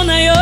もなよ